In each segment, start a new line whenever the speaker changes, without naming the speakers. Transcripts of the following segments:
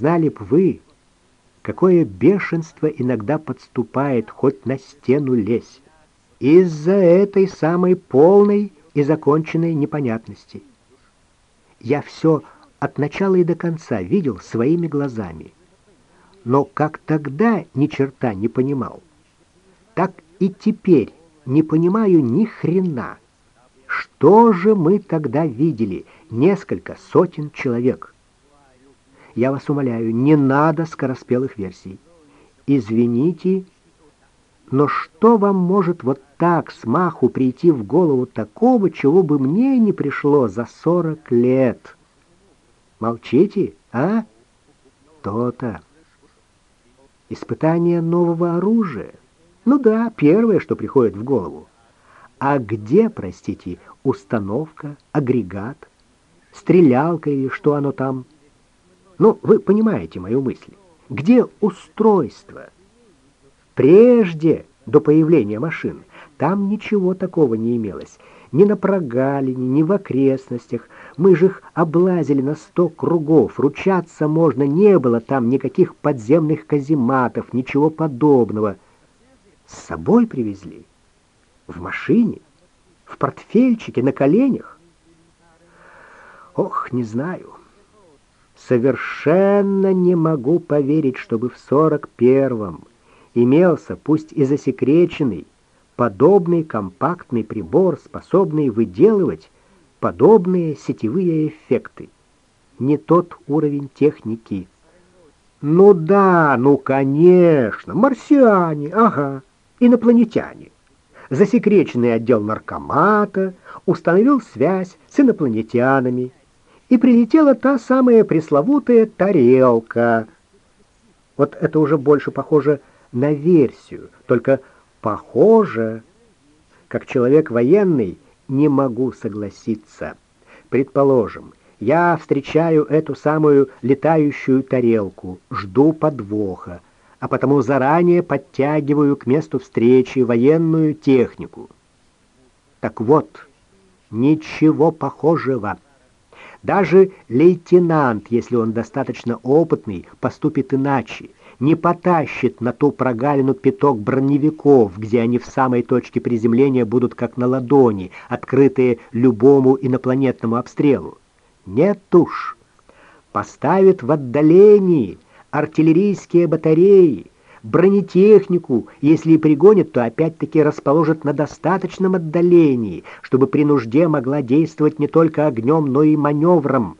Знали б вы, какое бешенство иногда подступает, хоть на стену лезь, из-за этой самой полной и законченной непонятности. Я все от начала и до конца видел своими глазами, но как тогда ни черта не понимал, так и теперь не понимаю ни хрена. Что же мы тогда видели? Несколько сотен человек. Я вас умоляю, не надо скороспелых версий. Извините, но что вам может вот так смаху прийти в голову такого, чего бы мне не пришло за сорок лет? Молчите, а? То-то. Испытание нового оружия. Ну да, первое, что приходит в голову. А где, простите, установка, агрегат, стрелялка или что оно там? Ну, вы понимаете мою мысль. Где устройство? Прежде, до появления машин, там ничего такого не имелось. Ни на прогалине, ни в окрестностях. Мы же их облазили на сто кругов. Ручаться можно, не было там никаких подземных казематов, ничего подобного. С собой привезли. В машине, в портфельчике, на коленях. Ох, не знаю. Совершенно не могу поверить, чтобы в сорок первом имелся, пусть и засекреченный, подобный компактный прибор, способный выделывать подобные сетевые эффекты. Не тот уровень техники. Ну да, ну конечно, марсиане, ага, инопланетяне. Засекреченный отдел наркомата установил связь с инопланетянами, и прилетела та самая пресловутая тарелка. Вот это уже больше похоже на версию, только похоже. Как человек военный не могу согласиться. Предположим, я встречаю эту самую летающую тарелку, жду подвоха, а потому заранее подтягиваю к месту встречи военную технику. Так вот, ничего похожего. Даже лейтенант, если он достаточно опытный, поступит иначе не потащит на ту прогалину пяток броневиков, где они в самой точке приземления будут как на ладони, открытые любому инопланетному обстрелу. Нет уж. Поставит в отдалении артиллерийские батареи, бронетехнику, если и пригонит, то опять-таки расположит на достаточном отдалении, чтобы при нужде могла действовать не только огнем, но и маневром.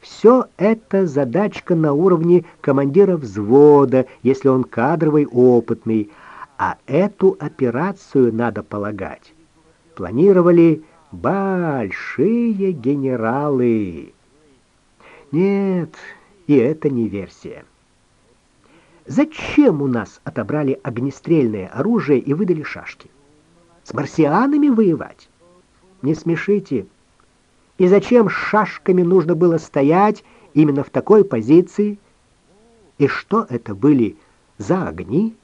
Все это задачка на уровне командира взвода, если он кадровый, опытный, а эту операцию, надо полагать, планировали большие генералы. Нет, и это не версия. Зачем у нас отобрали огнестрельное оружие и выдали шашки? С марсианами воевать? Не смешите. И зачем шашками нужно было стоять именно в такой позиции? И что это были за огни?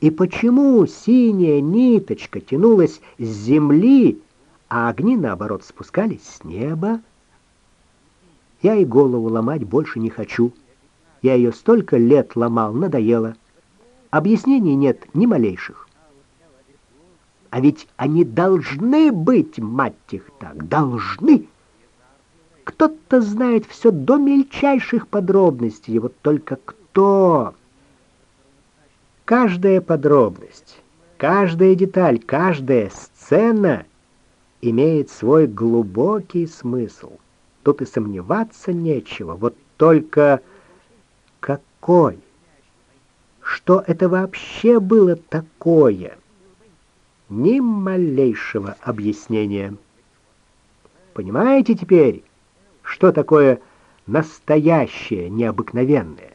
И почему синяя ниточка тянулась с земли, а огни, наоборот, спускались с неба? Я и голову ломать больше не хочу. Я ее столько лет ломал, надоело. Объяснений нет ни малейших. А ведь они должны быть, мать их так, должны. Кто-то знает все до мельчайших подробностей, вот только кто? Каждая подробность, каждая деталь, каждая сцена имеет свой глубокий смысл. Тут и сомневаться нечего, вот только какой? Что это вообще было такое? ни малейшего объяснения. Понимаете теперь, что такое настоящее необыкновенное?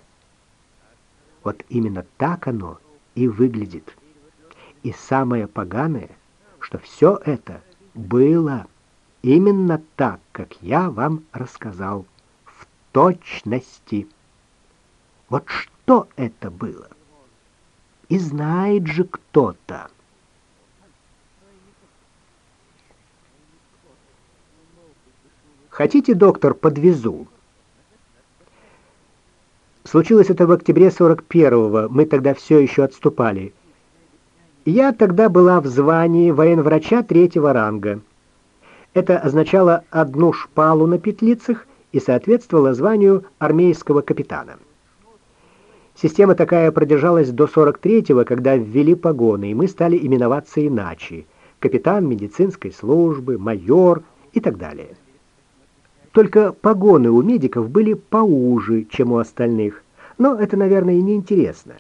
Вот именно так оно и выглядит. И самое поганое, что все это было именно так, как я вам рассказал, в точности. Вот что это было? И знает же кто-то. Хотите, доктор, подвезу? Случилось это в октябре 41-го, мы тогда все еще отступали. Я тогда была в звании военврача третьего ранга. Это означало одну шпалу на петлицах и соответствовало званию армейского капитана. Система такая продержалась до 43-го, когда ввели погоны, и мы стали именоваться иначе: капитан медицинской службы, майор и так далее. Только погоны у медиков были поуже, чем у остальных. Но это, наверное, и не интересно.